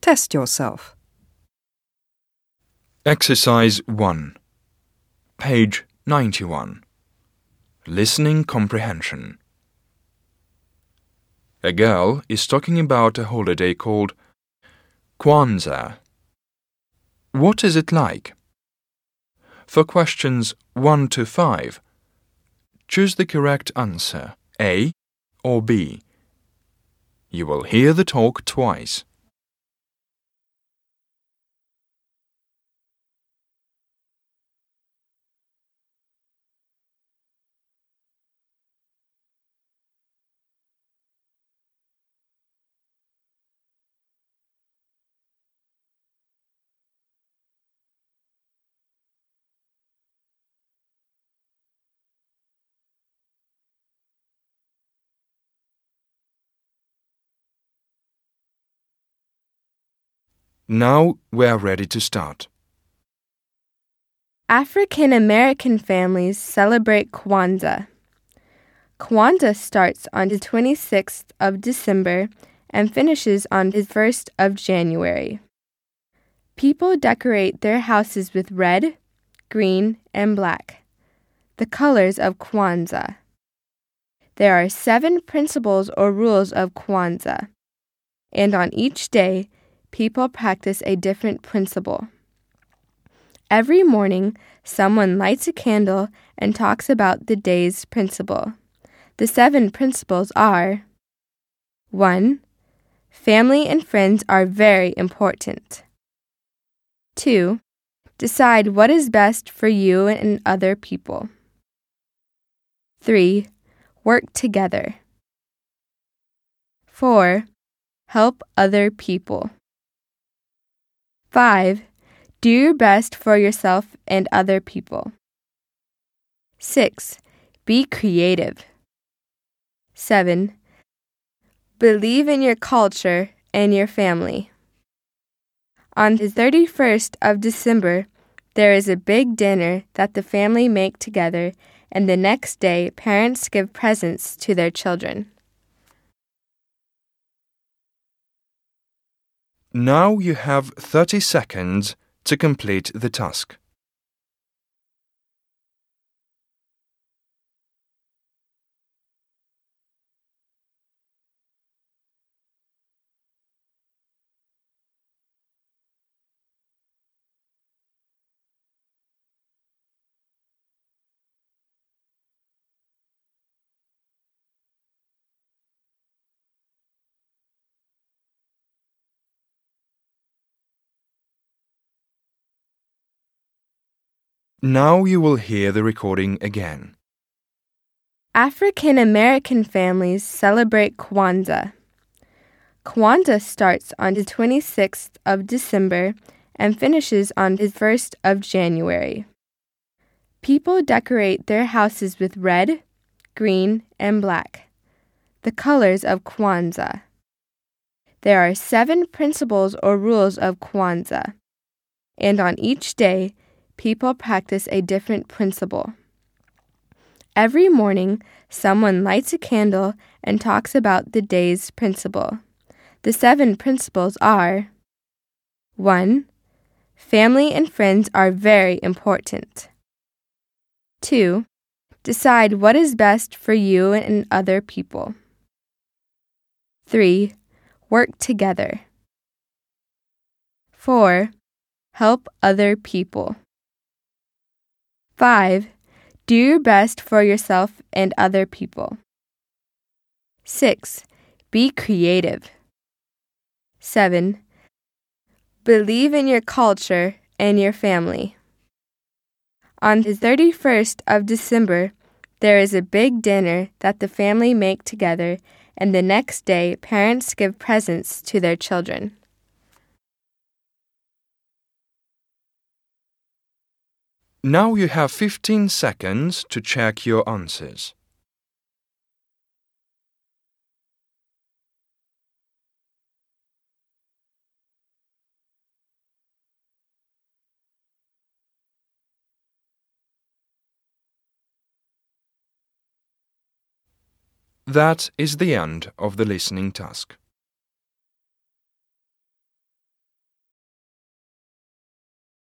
Test yourself. Exercise 1. Page 91. Listening Comprehension. A girl is talking about a holiday called Kwanzaa. What is it like? For questions 1 to 5, choose the correct answer, A or B. You will hear the talk twice. Now we are ready to start. African American families celebrate Kwanzaa. Kwanzaa starts on the 26th of December and finishes on the 1st of January. People decorate their houses with red, green, and black, the colors of Kwanzaa. There are seven principles or rules of Kwanzaa, and on each day, people practice a different principle. Every morning, someone lights a candle and talks about the day's principle. The seven principles are 1. Family and friends are very important. 2. Decide what is best for you and other people. 3. Work together. 4. Help other people. 5. Do your best for yourself and other people. 6. Be creative. 7. Believe in your culture and your family. On the 31st of December, there is a big dinner that the family make together, and the next day, parents give presents to their children. Now you have 30 seconds to complete the task. Now you will hear the recording again. African American families celebrate Kwanzaa. Kwanzaa starts on the 26th of December and finishes on the 1st of January. People decorate their houses with red, green, and black, the colors of Kwanzaa. There are seven principles or rules of Kwanzaa, and on each day, people practice a different principle. Every morning, someone lights a candle and talks about the day's principle. The seven principles are 1. Family and friends are very important. 2. Decide what is best for you and other people. 3. Work together. 4. Help other people. 5. Do your best for yourself and other people. 6. Be creative. 7. Believe in your culture and your family. On the 31st of December, there is a big dinner that the family make together, and the next day, parents give presents to their children. Now you have 15 seconds to check your answers. That is the end of the listening task.